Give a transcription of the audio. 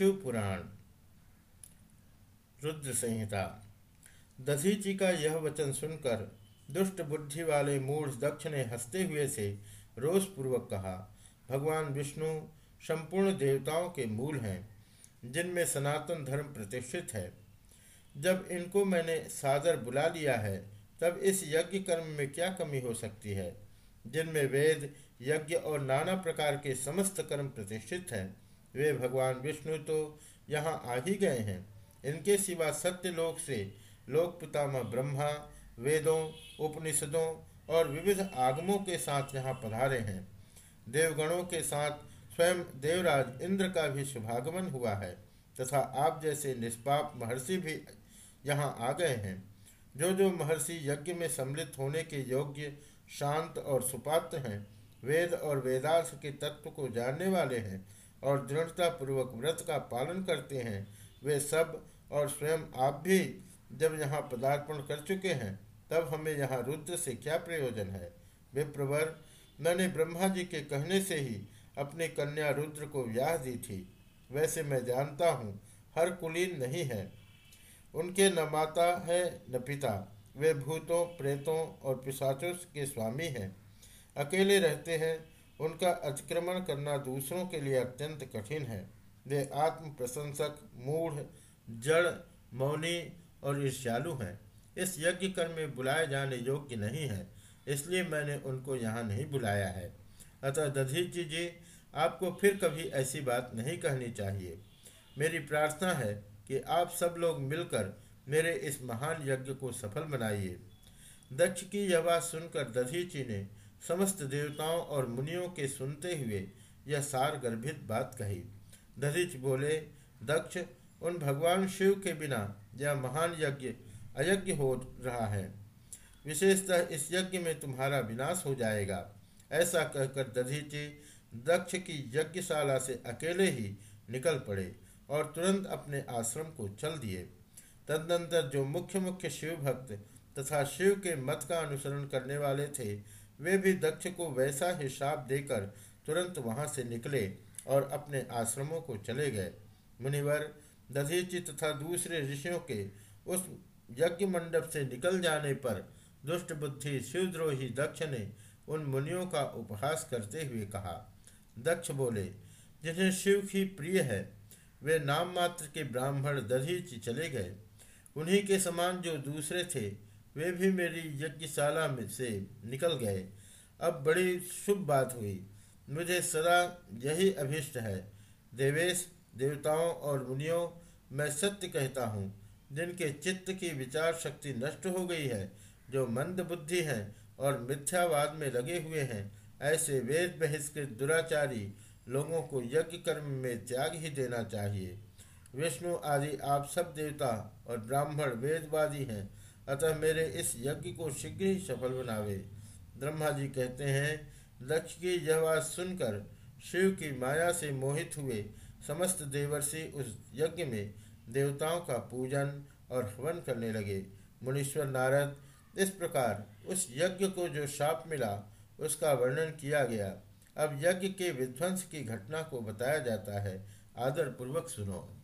शिव पुराण रुद्र संहिता। दधीची का यह वचन सुनकर दुष्ट बुद्धि वाले मूढ़ दक्ष ने हँसते हुए से रोषपूर्वक कहा, भगवान विष्णु संपूर्ण देवताओं के मूल हैं, जिनमें सनातन धर्म प्रतिष्ठित है। जब इनको मैंने सादर बुला लिया है, तब इस यज्ञ कर्म में क्या कमी हो सकती है? जिनमें वेद, यज्ञ और नाना प्रकार के समस्त कर्म प्रतिष्ठित हैं वे भगवान विष्णु तो यहाँ आ ही गए हैं। इनके सिवा सत्य लोक से लोक पितामह ब्रह्मा, वेदों, उपनिषदों और विविध आगमों के साथ यहाँ पधारे हैं। देवगणों के साथ स्वयं देवराज इंद्र का भी शुभागमन हुआ है तथा आप जैसे निष्पाप महर्षि भी यहाँ आ गए हैं। जो जो महर्षि यज्ञ में सम्मिलित होने के योग्य शांत और सुपात्र हैं, वेद और वेदार्थ के तत्व को जानने वाले हैं और दृढ़ता पूर्वक व्रत का पालन करते हैं, वे सब और स्वयं आप भी जब यहाँ पदार्पण कर चुके हैं, तब हमें यहाँ रुद्र से क्या प्रयोजन है? विप्रवर, मैंने ब्रह्मा जी के कहने से ही अपनी कन्या रुद्र को व्याह दी थी। वैसे मैं जानता हूँ, हर कुलीन नहीं है। उनके न माता है, न पिता। वे भूतों, प्रेतों और पिशाचों के स्वामी हैं। अकेले रहते हैं उनका अतिक्रमण करना दूसरों के लिए अत्यंत कठिन है। वे आत्म प्रशंसक मूढ़, जड़, मौनी और ईर्ष्यालु हैं। इस यज्ञ कर्म में बुलाए जाने योग्य नहीं है, इसलिए मैंने उनको यहाँ नहीं बुलाया है। अतः दधीची जी, आपको फिर कभी ऐसी बात नहीं कहनी चाहिए। मेरी प्रार्थना है कि आप सब लोग मिलकर मेरे इस महान यज्ञ को सफल बनाइए। दक्ष की यह बात सुनकर दधीची ने समस्त देवताओं और मुनियों के सुनते हुए यह सार गर्भित बात कही। दधिच बोले, दक्ष, उन भगवान शिव के बिना यह महान यज्ञ अयज्ञ हो रहा है। विशेषतः इस यज्ञ में तुम्हारा विनाश हो जाएगा ऐसा कहकर दधीची दक्ष की यज्ञशाला से अकेले ही निकल पड़े और तुरंत अपने आश्रम को चल दिए। तदनंतर जो मुख्य मुख्य शिव भक्त तथा शिव के मत का अनुसरण करने वाले थे वे भी दक्ष को वैसा ही देकर तुरंत वहाँ से निकले और अपने आश्रमों को चले गए। मुनिवर, दधीचि तथा दूसरे ऋषियों के उस यज्ञ मंडप से निकल जाने पर दुष्ट बुद्धि शिवद्रोही दक्ष ने उन मुनियों का उपहास करते हुए कहा, दक्ष बोले, जिन्हें शिव की प्रिय है, वे नाम मात्र के ब्राह्मण दधीचि चले गए। उन्हीं के समान जो दूसरे थे वे भी मेरी यज्ञशाला में से निकल गए। अब बड़ी शुभ बात हुई। मुझे सदा यही अभिष्ट है। देवेश, देवताओं और मुनियों, मैं सत्य कहता हूँ, जिनके चित्त की विचार शक्ति नष्ट हो गई है, जो मंद बुद्धि हैं और मिथ्यावाद में लगे हुए हैं, ऐसे वेद बहिष्कृत दुराचारी लोगों को यज्ञ कर्म में त्याग ही देना चाहिए। विष्णु आदि आप सब देवता और ब्राह्मण वेदवादी हैं अतः मेरे इस यज्ञ को शीघ्र ही सफल बनावे। ब्रह्मा जी कहते हैं, लक्ष्य की यह बात सुनकर शिव की माया से मोहित हुए समस्त देवर्षि उस यज्ञ में देवताओं का पूजन और हवन करने लगे। मुनीश्वर नारद, इस प्रकार उस यज्ञ को जो शाप मिला, उसका वर्णन किया गया। अब यज्ञ के विध्वंस की घटना को बताया जाता है। आदरपूर्वक सुनो।